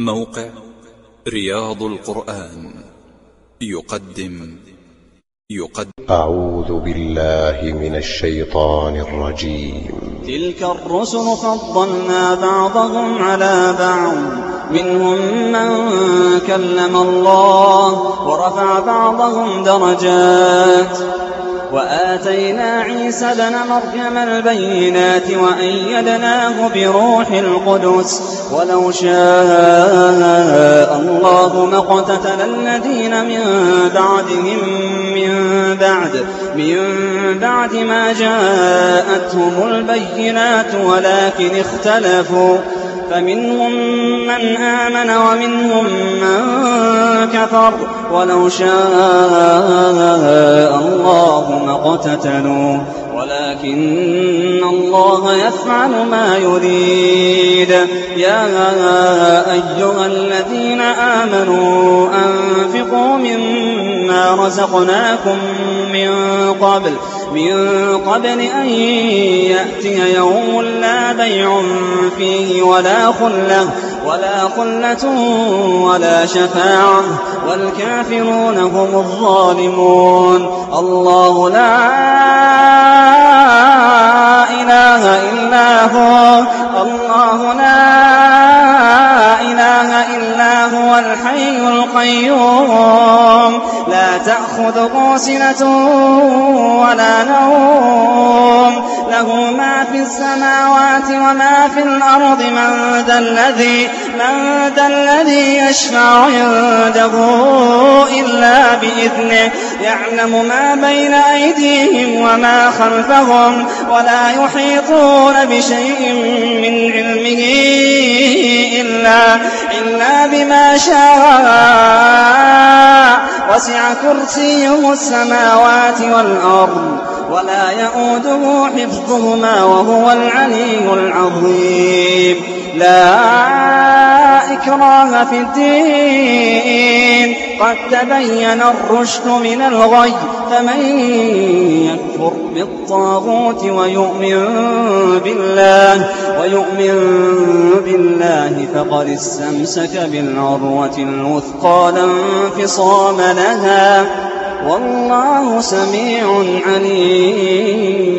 موقع رياض القرآن. يقدم. يقدم. أعوذ بالله من الشيطان الرجيم. تلك الرسل فضلنا بعضهم على بعض. منهم من كلم الله ورفع بعضهم درجات. وآتينا عيسى بن مريم البينات وأيدناه بروح القدس ولو شاء الله ما اقتتل الذين من بعدهم من بعد من بعد ما جاءتهم البينات ولكن اختلفوا. فمنهم من آمن ومنهم من كفر ولو شاء الله اقتتلوا ولكن الله يفعل ما يريد. يا أيها الذين آمنوا أنفقوا مما رزقناكم من قبل. من قبل أن يأتي يوم لا بيع فيه ولا خلة. ولا خلة ولا شفاعة والكافرون هم الظالمون. الله لا إله إلا هو الله لا إله إلا هو الحي القيوم. لا تأخذه سنة ولا نوم له ما في السماوات وما في الأرض من ذا الذي من ذا الذي يشفع عنده إلا بإذنه يعلم ما بين أيديهم وما خلفهم ولا يحيطون بشيء من علمه إلا, إلا بما شاء. وسع كرسيه السماوات والأرض ولا يؤوده حفظهما وهو العلي العظيم. لا إكراه في الدين. قد تبين الرشد من الغي. فمن يكفر بالطاغوت ويؤمن بالله ويؤمن بالله فقد استمسك بالعروة الوثقى لا انفصام لها. والله سميع عليم.